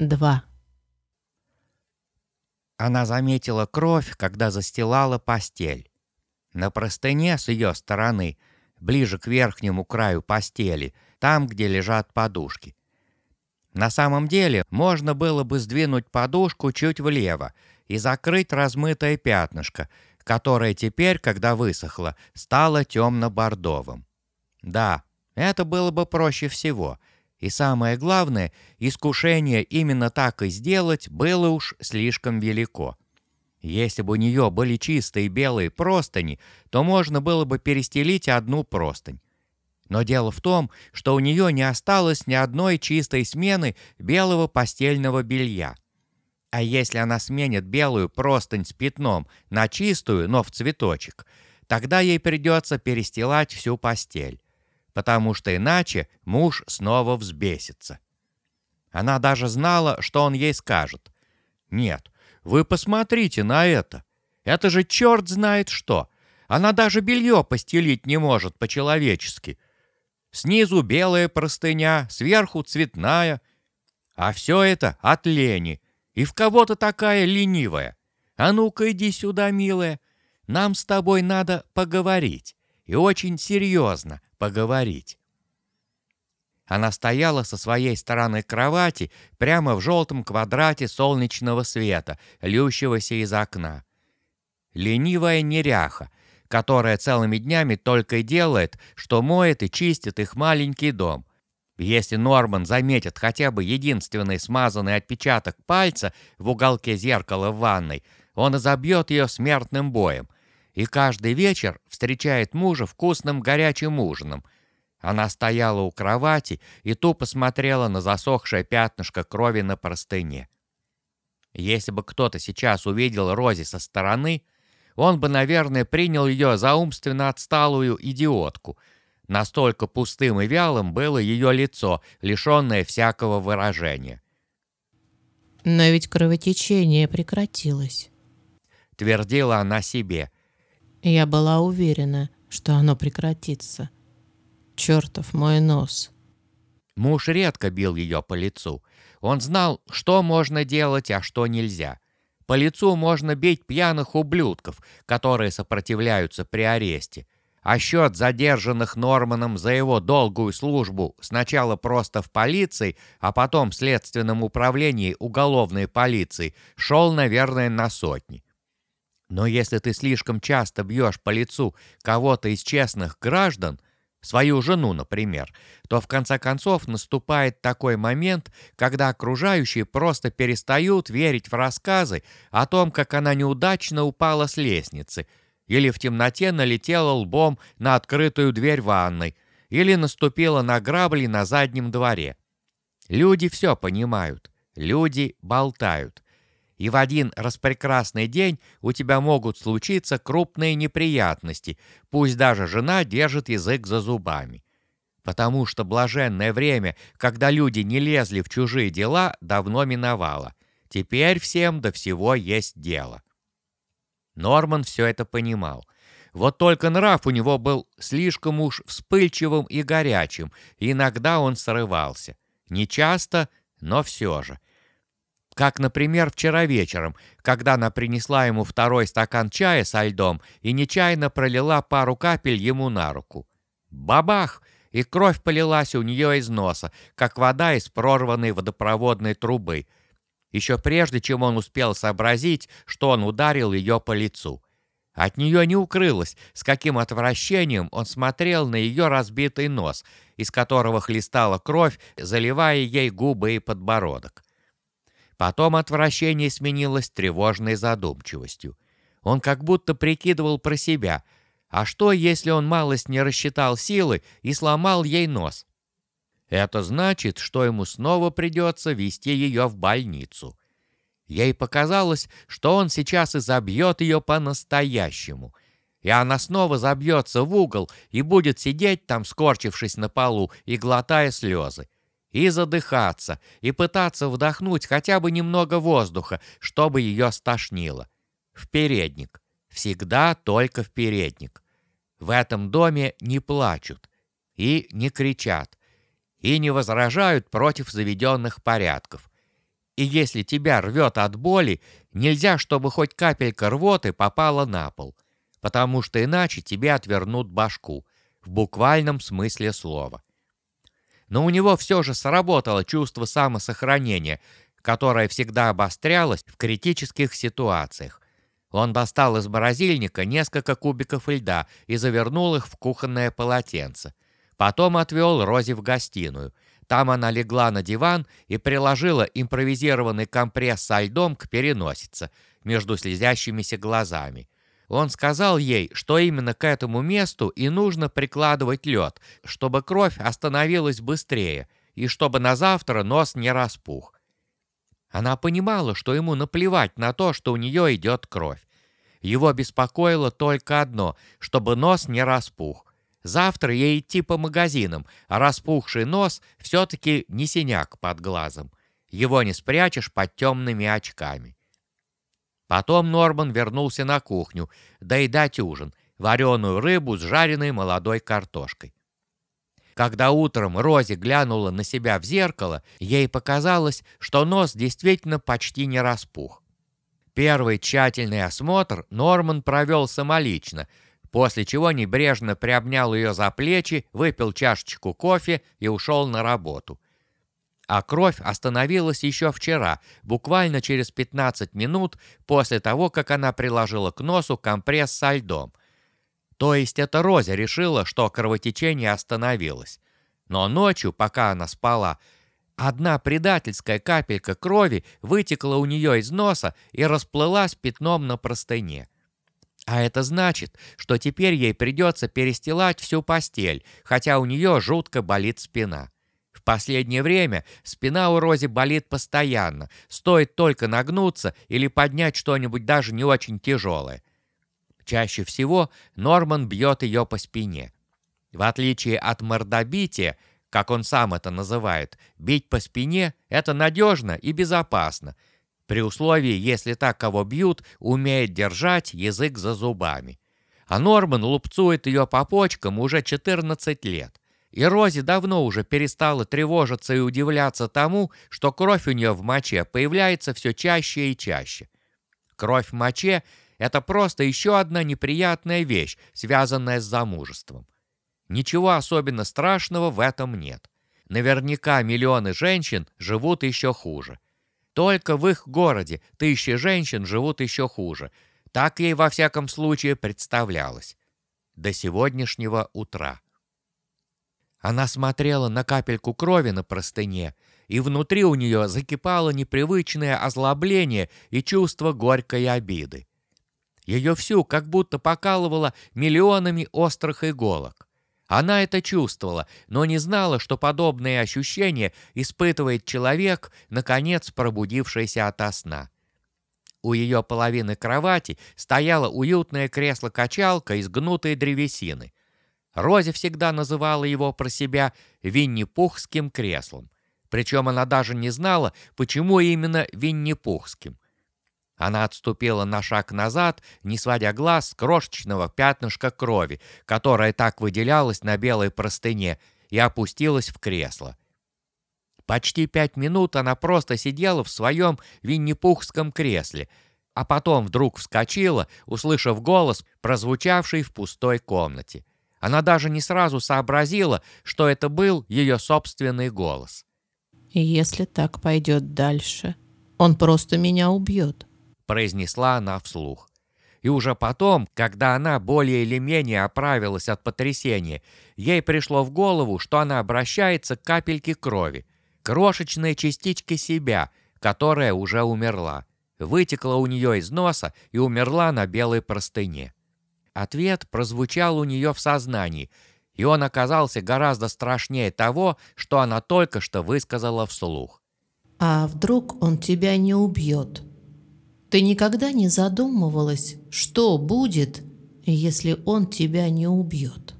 2. Она заметила кровь, когда застилала постель. На простыне с ее стороны, ближе к верхнему краю постели, там, где лежат подушки. На самом деле, можно было бы сдвинуть подушку чуть влево и закрыть размытое пятнышко, которое теперь, когда высохло, стало темно-бордовым. Да, это было бы проще всего — и самое главное, искушение именно так и сделать было уж слишком велико. Если бы у нее были чистые белые простыни, то можно было бы перестелить одну простынь. Но дело в том, что у нее не осталось ни одной чистой смены белого постельного белья. А если она сменит белую простынь с пятном на чистую, но в цветочек, тогда ей придется перестилать всю постель потому что иначе муж снова взбесится. Она даже знала, что он ей скажет. «Нет, вы посмотрите на это. Это же черт знает что. Она даже белье постелить не может по-человечески. Снизу белая простыня, сверху цветная. А все это от лени. И в кого-то такая ленивая. А ну-ка иди сюда, милая. Нам с тобой надо поговорить. И очень серьезно, поговорить. Она стояла со своей стороны кровати прямо в желтом квадрате солнечного света, льющегося из окна. Ленивая неряха, которая целыми днями только и делает, что моет и чистит их маленький дом. Если Норман заметит хотя бы единственный смазанный отпечаток пальца в уголке зеркала в ванной, он изобьет ее смертным боем — и каждый вечер встречает мужа вкусным горячим ужином. Она стояла у кровати и тупо смотрела на засохшее пятнышко крови на простыне. Если бы кто-то сейчас увидел Рози со стороны, он бы, наверное, принял ее за умственно отсталую идиотку. Настолько пустым и вялым было ее лицо, лишенное всякого выражения. «Но ведь кровотечение прекратилось», — твердила она себе, — я была уверена, что оно прекратится. Чертов мой нос. Муж редко бил ее по лицу. Он знал, что можно делать, а что нельзя. По лицу можно бить пьяных ублюдков, которые сопротивляются при аресте. А счет задержанных Норманом за его долгую службу сначала просто в полиции, а потом в следственном управлении уголовной полиции шел, наверное, на сотни. Но если ты слишком часто бьешь по лицу кого-то из честных граждан, свою жену, например, то в конце концов наступает такой момент, когда окружающие просто перестают верить в рассказы о том, как она неудачно упала с лестницы, или в темноте налетела лбом на открытую дверь ванной, или наступила на грабли на заднем дворе. Люди все понимают, люди болтают — и в один распрекрасный день у тебя могут случиться крупные неприятности, пусть даже жена держит язык за зубами. Потому что блаженное время, когда люди не лезли в чужие дела, давно миновало. Теперь всем до всего есть дело. Норман все это понимал. Вот только нрав у него был слишком уж вспыльчивым и горячим, и иногда он срывался. Не часто, но все же — как, например, вчера вечером, когда она принесла ему второй стакан чая со льдом и нечаянно пролила пару капель ему на руку. Бабах! И кровь полилась у нее из носа, как вода из прорванной водопроводной трубы. Еще прежде, чем он успел сообразить, что он ударил ее по лицу. От нее не укрылось, с каким отвращением он смотрел на ее разбитый нос, из которого хлестала кровь, заливая ей губы и подбородок. Потом отвращение сменилось тревожной задумчивостью. Он как будто прикидывал про себя, а что, если он малость не рассчитал силы и сломал ей нос? Это значит, что ему снова придется вести ее в больницу. Ей показалось, что он сейчас и забьет ее по-настоящему. И она снова забьется в угол и будет сидеть там, скорчившись на полу и глотая слезы и задыхаться, и пытаться вдохнуть хотя бы немного воздуха, чтобы ее стошнило. В передник. Всегда только в передник. В этом доме не плачут и не кричат, и не возражают против заведенных порядков. И если тебя рвет от боли, нельзя, чтобы хоть капелька рвоты попала на пол, потому что иначе тебе отвернут башку, в буквальном смысле слова. Но у него все же сработало чувство самосохранения, которое всегда обострялось в критических ситуациях. Он достал из морозильника несколько кубиков льда и завернул их в кухонное полотенце. Потом отвел Рози в гостиную. Там она легла на диван и приложила импровизированный компресс со льдом к переносице между слезящимися глазами. Он сказал ей, что именно к этому месту и нужно прикладывать лед, чтобы кровь остановилась быстрее и чтобы на завтра нос не распух. Она понимала, что ему наплевать на то, что у нее идет кровь. Его беспокоило только одно, чтобы нос не распух. Завтра ей идти по магазинам, а распухший нос все-таки не синяк под глазом. Его не спрячешь под темными очками. Потом Норман вернулся на кухню доедать ужин, вареную рыбу с жареной молодой картошкой. Когда утром Рози глянула на себя в зеркало, ей показалось, что нос действительно почти не распух. Первый тщательный осмотр Норман провел самолично, после чего небрежно приобнял ее за плечи, выпил чашечку кофе и ушел на работу. А кровь остановилась еще вчера, буквально через 15 минут после того, как она приложила к носу компресс со льдом. То есть это Роза решила, что кровотечение остановилось. Но ночью, пока она спала, одна предательская капелька крови вытекла у нее из носа и расплылась пятном на простыне. А это значит, что теперь ей придется перестилать всю постель, хотя у нее жутко болит спина. Последнее время спина у Рози болит постоянно, стоит только нагнуться или поднять что-нибудь даже не очень тяжелое. Чаще всего Норман бьет ее по спине. В отличие от мордобития, как он сам это называет, бить по спине – это надежно и безопасно, при условии, если так, кого бьют, умеет держать язык за зубами. А Норман лупцует ее по почкам уже 14 лет. И Рози давно уже перестала тревожиться и удивляться тому, что кровь у нее в моче появляется все чаще и чаще. Кровь в моче это просто еще одна неприятная вещь, связанная с замужеством. Ничего особенно страшного в этом нет. Наверняка миллионы женщин живут еще хуже. Только в их городе тысячи женщин живут еще хуже. Так ей во всяком случае представлялось. До сегодняшнего утра. Она смотрела на капельку крови на простыне, и внутри у нее закипало непривычное озлобление и чувство горькой обиды. Ее всю как будто покалывало миллионами острых иголок. Она это чувствовала, но не знала, что подобные ощущения испытывает человек, наконец пробудившийся ото сна. У ее половины кровати стояло уютное кресло-качалка из гнутой древесины. Рози всегда называла его про себя Винни-Пухским креслом. Причем она даже не знала, почему именно Винни-Пухским. Она отступила на шаг назад, не сводя глаз с крошечного пятнышка крови, которое так выделялось на белой простыне, и опустилась в кресло. Почти пять минут она просто сидела в своем винни-пухском кресле, а потом вдруг вскочила, услышав голос, прозвучавший в пустой комнате. Она даже не сразу сообразила, что это был ее собственный голос. «Если так пойдет дальше, он просто меня убьет», произнесла она вслух. И уже потом, когда она более или менее оправилась от потрясения, ей пришло в голову, что она обращается к капельке крови, крошечной частичке себя, которая уже умерла, вытекла у нее из носа и умерла на белой простыне. Ответ прозвучал у нее в сознании, и он оказался гораздо страшнее того, что она только что высказала вслух. «А вдруг он тебя не убьет?» Ты никогда не задумывалась, что будет, если он тебя не убьет?